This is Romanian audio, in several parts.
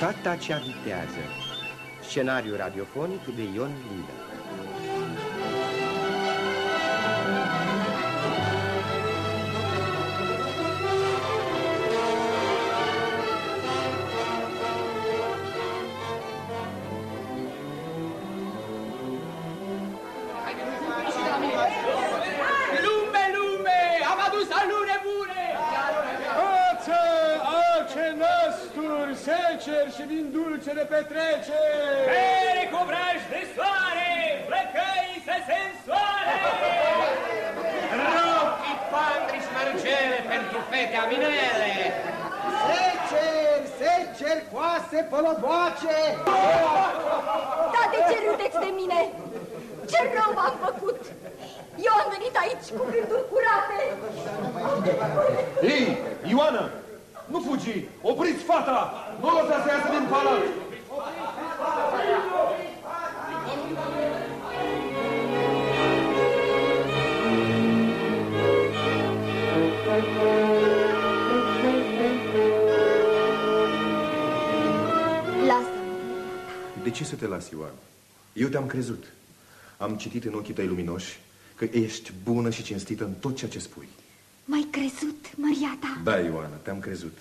Tata cea vitează. Scenariu radiofonic de Ion Lindă și din dulcele petreceri. Bere cu vraj de soare, flăcăi să se însoare! Rochii, pandri și mărgele pentru fete aminele! Seceri, seceri, coase, pălăboace! Da, de ce râdeți de mine? Ce rău v-am făcut? Eu am venit aici cu gânduri curate. Ei, Ioana, nu fugi! Opriți fata! Nu o să se iasă din palat! De ce să te las, Ioan? Eu te-am crezut. Am citit în ochii tăi luminoși că ești bună și cinstită în tot ceea ce spui. M-ai crezut, Măriata? Da, Ioana, te-am crezut.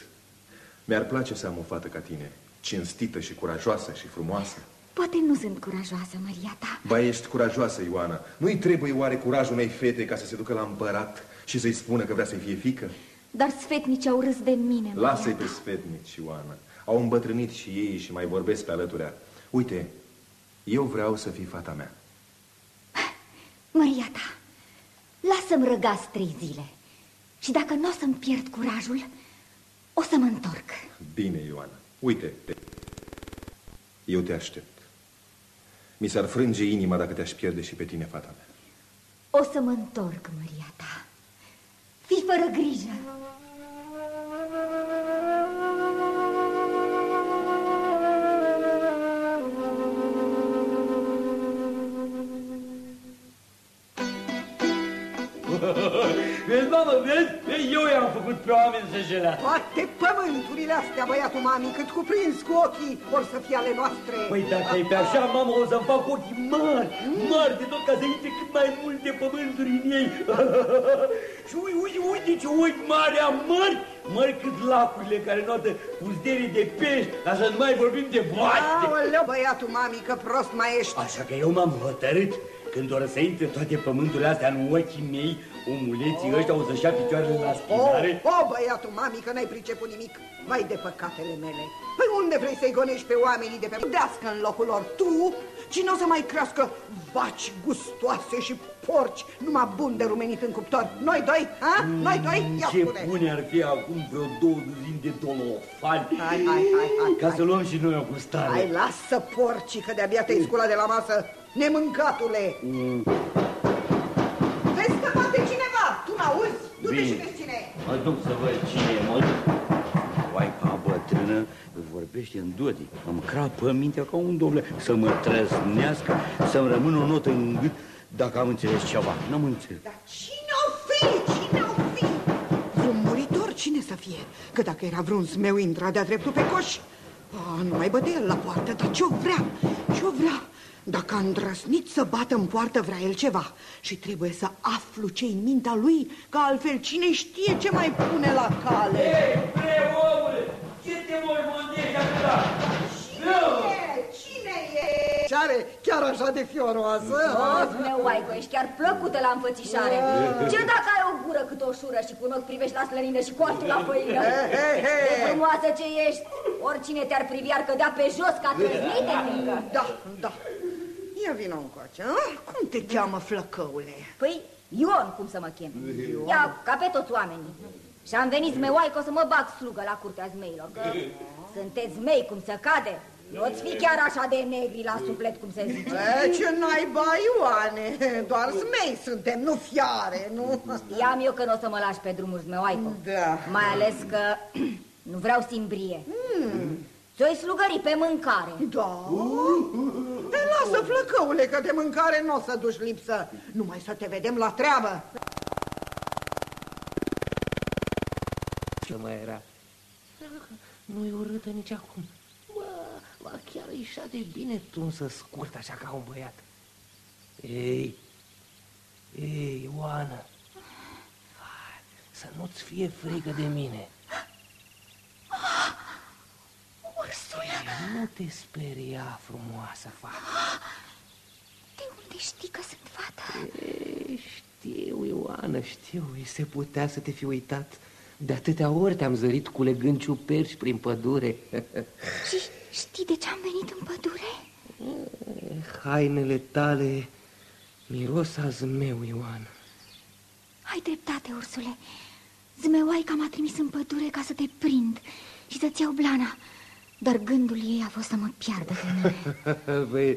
Mi-ar place să am o fată ca tine, cinstită și curajoasă și frumoasă. Poate nu sunt curajoasă, Măriata. Ba, ești curajoasă, Ioana. Nu-i trebuie oare curajul unei fete ca să se ducă la împărat și să-i spună că vrea să-i fie fică? Dar sfetnici au râs de mine, Lasă-i pe sfetnici, Ioana. Au îmbătrânit și ei și mai vorbesc pe alăturea. Uite, eu vreau să fii fata mea. Măriata, lasă-mi răgaz trei zile. Și dacă nu o să-mi pierd curajul, o să mă întorc. Bine, Ioana. Uite, eu te aștept. Mi s-ar frânge inima dacă te-aș pierde și pe tine, fata mea. O să mă întorc, Maria ta. Fii fără grijă. Vezi, mamă, vezi? Eu i-am făcut pe oameni să jelea. Toate pământurile astea, băiatul mami, cât cuprins cu ochii, vor să fie ale noastre. Păi dacă e pe așa, mamă, o să-mi fac ochii mari, mari de tot, ca să intre cât mai multe pământuri în ei. și uite, uite, uite ce ochi mari am, mari, mari cât lacurile care notă puzderii de pești, dar să nu mai vorbim de boaste. Aoleu, băiatul mami, că prost mai ești. Așa că eu m-am hotărât când o să intre toate pământurile astea în ochii mei, omuleții ăștia o să-și ia picioarele la spinare. O, o, băiatul mami, că n-ai priceput nimic. Vai de păcatele mele. Păi unde vrei să-i gonești pe oamenii de pe dească în locul lor? Tu? Cine o să mai crească vaci gustoase și porci numai bun de rumenit în cuptor? Noi doi, ha? Noi doi? Ia Ce spune. bune ar fi acum vreo două duzini de dolofani. Hai, hai, hai, hai, Ca hai. să luăm și noi o gustare. Hai, lasă porci, că de-abia te-ai sculat de la masă, nemâncatule. Mm. Vezi că bate cineva, tu n-auzi? Du-te Bine. și vezi cine e. Mă duc să văd cine e, mă duc. Oaica bătrână vorbește în dodi. Îmi crapă mintea ca un doble să mă trăsnească, să-mi rămână o notă în gât dacă am înțeles ceva. N-am înțeles. Dar cine o fi? Cine o fi? Vreun muritor cine să fie? Că dacă era vreun zmeu, intra de-a dreptul pe coș. A, nu mai bătea el la poartă, dar ce-o vrea? Ce-o vrea? Dacă a îndrăsnit să bată în poartă, vrea el ceva. Și trebuie să aflu ce în mintea lui, că altfel cine știe ce mai pune la cale. Ei, bre, omule, ce te voi mondești atâta? Cine e? Ce are? Chiar așa de fioroasă? Of, meu, Oaico, ești chiar plăcută la înfățișare. Ce dacă ai o gură cât o șură și cu un ochi privești la slănină și cu altul la făină? De frumoasă ce ești, oricine te-ar privi ar cădea pe jos ca trăznite, fiindcă. Da, da. Ia vină încoace, a? Cum te cheamă, flăcăule? Păi, Ion, cum să mă chem? Ia, ca pe toți oamenii. Și am venit zmeoaică să mă bag slugă la curtea zmeilor, că sunteți zmei cum se cade. Nu-ți fi chiar așa de negri la suflet, cum se zice. E, ce naiba, Ioane, doar smei suntem, nu fiare, nu? Știam eu că nu o să mă lași pe drumul zmeoaică. Da. Mai ales că nu vreau simbrie. Ți-o-i slugări pe mâncare. Da? Te lasă, flăcăule, că de mâncare nu o să duci lipsă. Numai să te vedem la treabă. Ce mai era? Nu-i urâtă nici acum. Bă, Ba, chiar e așa de bine tunsă scurt, așa ca un băiat. Ei, ei, Ioana, hai, să nu-ți fie frică de mine. Ursula! Ei, nu te speria, frumoasă fată. De unde știi că sunt fata? Ei, știu, Ioana, știu, îi se putea să te fi uitat. De atâtea ori te-am zărit culegând ciuperci prin pădure. Și știi de ce am venit în pădure? Hainele tale miros a zmeu, Ioana. Ai dreptate, Ursule. Zmeoaica m-a trimis în pădure ca să te prind și să-ți iau blana. Dar gândul ei a fost să mă piardă pe mine. Păi,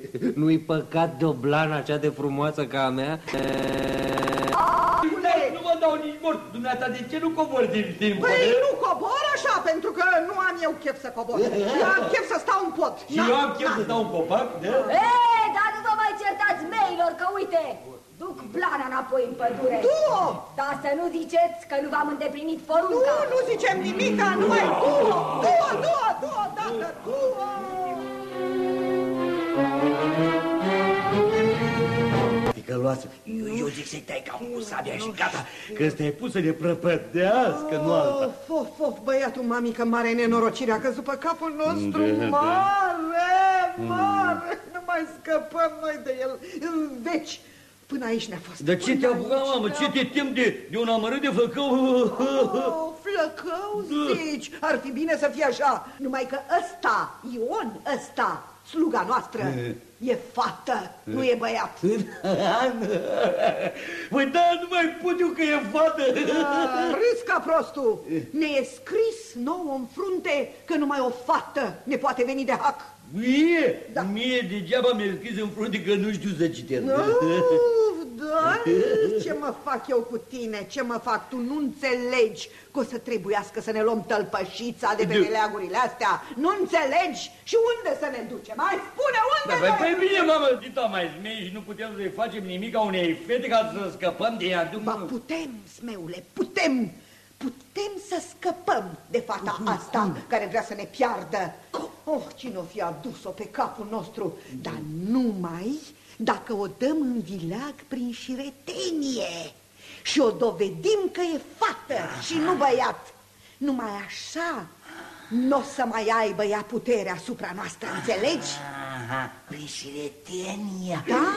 nu-i păcat de o blană așa de frumoasă ca a mea? Nu mă dau nici mort. Dumneata, de ce nu cobori din timp? Păi nu cobor așa, pentru că nu am eu chef să cobor. Eu am chef să stau în pod. Și eu am chef să dau un copac, da? Ei, dar nu vă mai certați meilor, că uite, duc blana înapoi în pădure. Du-o! Dar să nu ziceți că nu v-am îndeplinit Nu, porunca. nu zicem nimica, numai du-o, du-o, du-o, du-o, dacă du-o. Ticăloasă, eu, eu zic să-i tai capul cu sabia și gata, că ăsta e pus să ne prăpădească, nu alta. Of, of, of, băiatul mamică, mare nenorocire a căzut pe capul nostru, Da, da. mare, mare, nu mai scăpăm noi de el în veci. Până aici ne-a fost. Dar ce Până te-a apucat, aici mamă? ne-a Ce te tem de, de un amărât de flăcău? Oh, flăcău, zici, ar fi bine să fie așa. Numai că ăsta, Ion, ăsta, sluga noastră, e fată, nu e băiat. Păi da, nu mai pot eu că e fată. Ah, Râs ca prostul. Ne e scris nouă în frunte că numai o fată ne poate veni de hac. Mie, Da. mie degeaba mi-a scris în frunte că nu știu să citesc. Uf, da, ce mă fac eu cu tine, ce mă fac? Tu nu înțelegi că o să trebuiască să ne luăm tălpășița de pe De- meleagurile astea. Nu înțelegi? Și unde să ne ducem? Mai spune, Da, unde păi, ne păi bine, mamă, dita mai smei și nu putem să-i facem nimic a unei fete ca să scăpăm de ea. Ba, putem, smeule, putem! Putem să scăpăm de fata asta care vrea să ne piardă. Oh, cine o fi adus-o pe capul nostru, dar numai dacă o dăm în vileag prin șiretenie și o dovedim că e fată și nu băiat. Numai așa nu o să mai aibă ea putere asupra noastră, înțelegi? Aha, prin șiretenia. Da,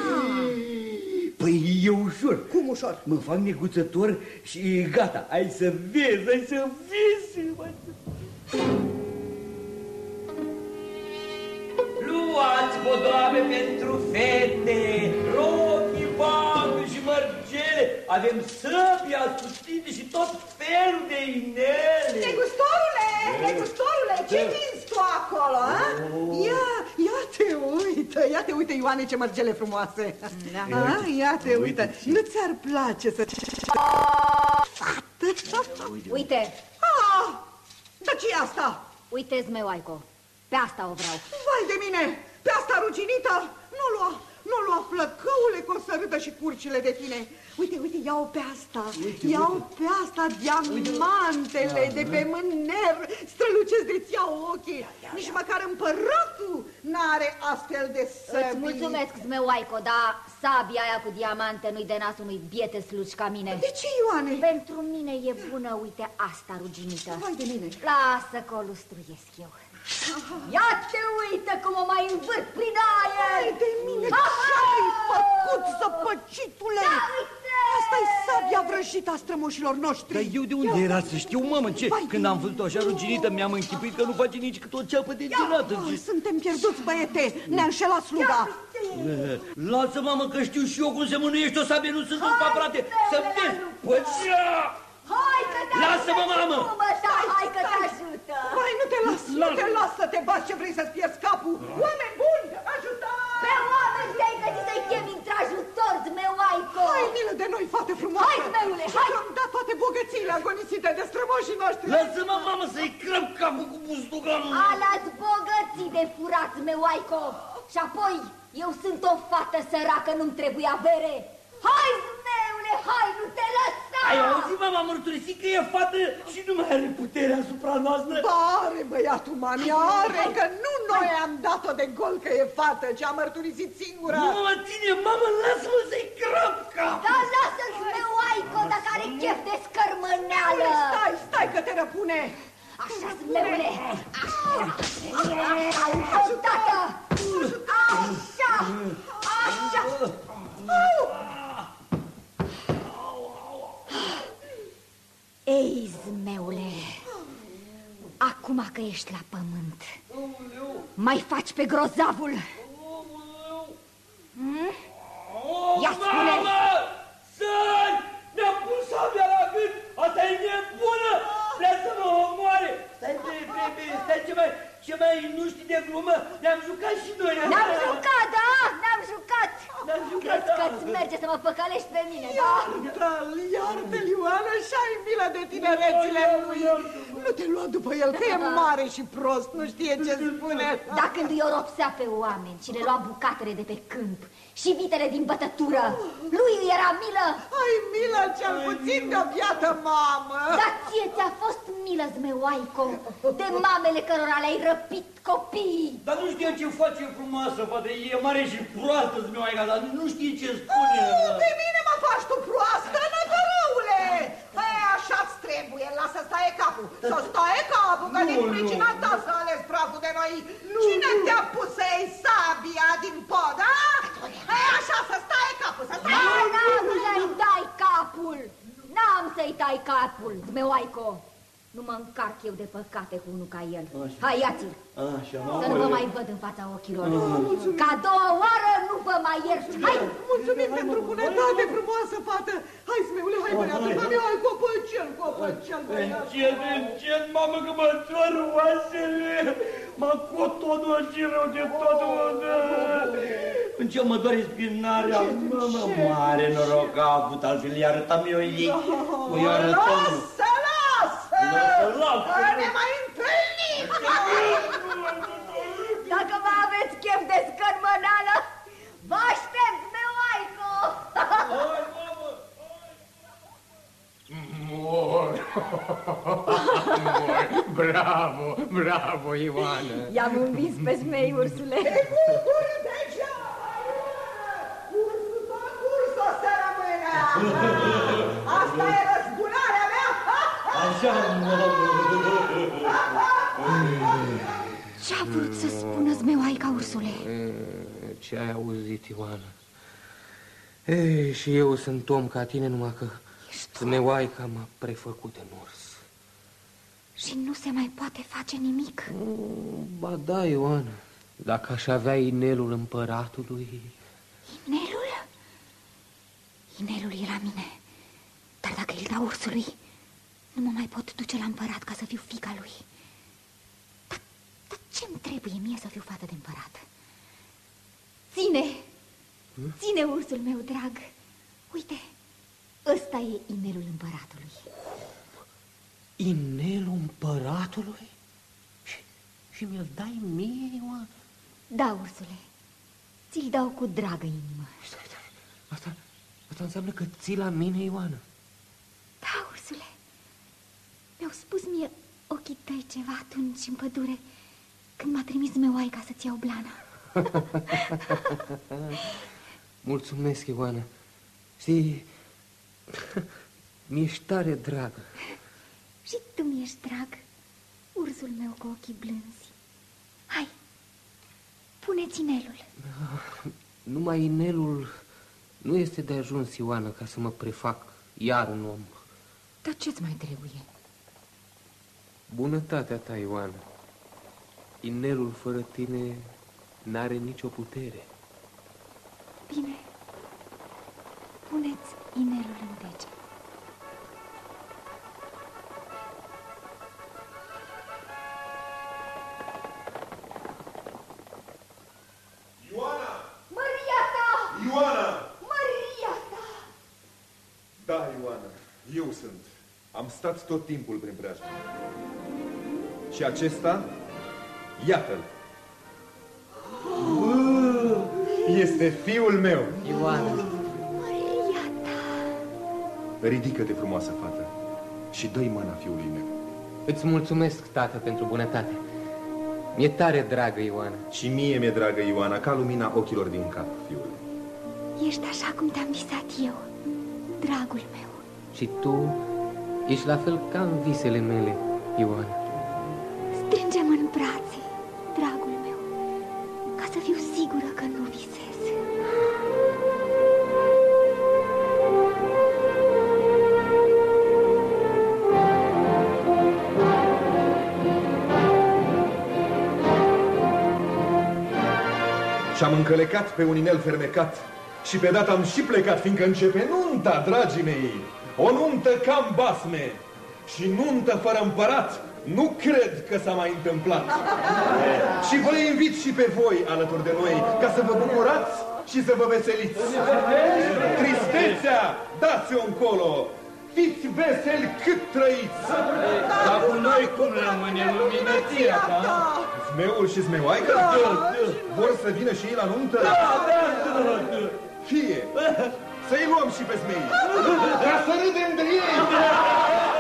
Păi e ușor. cum ușor. Mă fac neguțător și gata, ai să vezi, ai să vezi. mai- Luați podoabe pentru fete, rochii, baguri și mărgele, avem săbii ascuțite și tot felul de inele. Negustorule, negustorule, ce vinzi tu acolo, a? Ia, ia te uită, ia te uită, Ioane, ce mărgele frumoase. Da. Ia te uită, nu ți-ar place să... Fată? Uite, Ah, dar ce e asta? uite zmeoaico. Pe asta o vreau. Vai de mine, pe asta ruginită, nu lua, nu lua flăcăule că o să râdă și curcile de tine. Uite, uite, ia-o pe asta, ia-o pe asta, diamantele de pe mâner, strălucesc de-ți iau ochii. Nici măcar împăratul n-are astfel de Îți săbii. mulțumesc, zmeoaico, dar sabia aia cu diamante nu-i de nas unui biete sluci ca mine. De ce, Ioane? Pentru mine e bună, uite, asta ruginită. Vai de mine. Lasă că o lustruiesc eu. Ia te uită cum o mai învârt prin aer! Vai de mine, ce-ai făcut, zăpăcitule? Ia uite! asta e sabia vrăjită a strămoșilor noștri. Dar eu de unde era să știu, mamă, ce? Vai. Când am văzut-o așa ruginită, mi-am închipuit că nu face nici cât o ceapă de gerată. Oh, suntem pierduți, băiete, ne-a înșelat sluga. Lasă, mamă, că știu și eu cum se mânuiește o sabie, nu sunt un paprate. Să vezi! Păi, Hai că te Lasă-mă, ajută, mamă! Mă, da, hai că te ajută! Vai, nu te las, nu te las să te bați ce vrei să-ți pierzi capul. Oameni buni, ajută! Pe oameni te-ai găsit să-i chemi într-ajutor, zmeoaico! Hai milă de noi, fate frumoase! Hai, zmeule, hai! Am dat toate bogățiile agonisite de strămoșii noștri! Lasă-mă, mamă, să-i crăp capul cu bustuganul. Ala-ți bogății de furat, zmeoaico! Și apoi, eu sunt o fată săracă, nu-mi trebuie avere! Hai, zmeule, Ioane, hai, nu te lăsa! Ai auzit, mama, mărturisit că e fată și nu mai are putere asupra noastră? Ba, are băiatul mami, are, că nu noi am dat-o de gol că e fată, ce a mărturisit singura. Nu mă ține, mamă, lasă-mă să-i crap cap! Da, lasă-ți meu aico dacă are chef de scărmâneală! Stai, stai că te răpune. Așa, zmeule, așa, așa, odată, așa, așa. Ei, zmeule, acum că ești la pământ, mai faci pe grozavul? Hmm? Ia spune! Mamă! Sări! Mi-a pus sabia la gât! Asta e nebună! Vrea să mă omoare! Stai, stai, stai, stai, stai ce mai, ce mai nu știi de glumă? Ne-am jucat și noi! Ne-am jucat, da? Ne-am jucat! Ne-am jucat, Crezi da. că-ți merge să mă păcălești pe mine, da? Iartă-l, iartă-l, Ioana, și ai milă de tinerețile lui. Nu te lua după el, că e mare și prost, nu știe ce spune. Da când îi oropsea pe oameni și le lua bucatele de pe câmp și vitele din bătătură, lui îi era milă, Ai milă cel puțin de-o biată mamă. dar ție ți-a fost milă, zmeoaico, de mamele cărora le-ai răpit copiii. Dar nu știe ce face frumoasă, poate e mare și proastă zmeoaica, dar nu știe ce spune. Nu, pe mine mă faci tu proastă, nătărăule! Din pricina ta s-a ales praful de noi. Cine te-a pus să iei sabia din pod, a? Păi așa, să staie capul, să staie Da, n-am să-i dai capul, n-am să-i dai capul, zmeoaico. Nu mă încarc eu de păcate cu unul ca el. Hai, ia-ți-l, Așa, să nu vă mai văd în fața ochilor. Ca a doua oară nu vă mai iert. Hai! Mulțumim pentru bunătate, frumoasă fată! Hai, smeule, hai, băiatul, mami, hai, copăcel, copăcel, băiatul! Încet, încet, mamă, că mă doar oasele, mă cotonul și rău de tot. În ce mă doare spinarea, mamă, mare noroc a avut, altfel i arătam eu ei, o i arătam. Lasă, lasă! Lasă! Că ne mai întâlnim! Dacă vă aveți chef de scărmănală, vă Bravo, bravo, Ioana! I-am învins pe zmei, ursule. Bucur degeaba, Ursul tot urs o să rămână! Asta e răzbunarea mea! Așa, mamă. Ce-a vrut să spună zmeoaica, ursule? Ce ai auzit, Ioana? Ei, și eu sunt om ca tine, numai că zmeoaica m-a prefăcut în urs. Și nu se mai poate face nimic. Ba da, Ioana, dacă aș avea inelul împăratului... Inelul? Inelul e la mine. Dar dacă îl dau ursului, nu mă mai pot duce la împărat ca să fiu fica lui. Dar, dar ce-mi trebuie mie să fiu fată de împărat? Ține! Ține, ursul meu drag! Uite, ăsta e inelul împăratului. Inelul împăratului? Și, și mi-l dai mie, Ioana? Da, ursule, ți-l dau cu dragă inimă. Stai, stai, Asta, asta înseamnă că ții la mine, Ioana. Da, ursule, mi-au spus mie ochii tăi ceva atunci în pădure, când m-a trimis meoaica să-ți iau blana. Mulțumesc, Ioana. Știi, mi-ești tare dragă. Și tu mi-ești drag, ursul meu cu ochii blânzi. Hai, pune-ți inelul. Numai inelul nu este de ajuns, Ioana, ca să mă prefac iar un om. Dar ce-ți mai trebuie? Bunătatea ta, Ioana. Inelul fără tine n-are nicio putere. Bine, puneți inelul în dege. Ioana! Maria ta! Ioana! Maria ta! Da, Ioana, eu sunt. Am stat tot timpul prin preajmă. Și acesta, iată-l. Este fiul meu. Ioana, Maria ta! Ridică-te, frumoasă fată, și dă-i mâna fiului meu. Îți mulțumesc, tată, pentru bunătate. Mi-e tare dragă, Ioana. Și mie mi-e dragă Ioana, ca lumina ochilor din cap, fiule. Ești așa cum te-am visat eu, dragul meu. Și tu ești la fel ca în visele mele, Ioana. Strângem în brațe, încălecat pe un inel fermecat și pe data am și plecat, fiindcă începe nunta, dragii mei. O nuntă cam basme și nuntă fără împărat. Nu cred că s-a mai întâmplat. și vă invit și pe voi alături de noi ca să vă bucurați și să vă veseliți. Tristețea, dați-o încolo. Fiți veseli cât trăiți. Dar cu noi cum rămâne luminăția ta? Zmeul și zmeoaica vor să vină și ei la nuntă? Da, da, da, da. Fie, să-i luăm și pe zmei, ca să râdem de ei.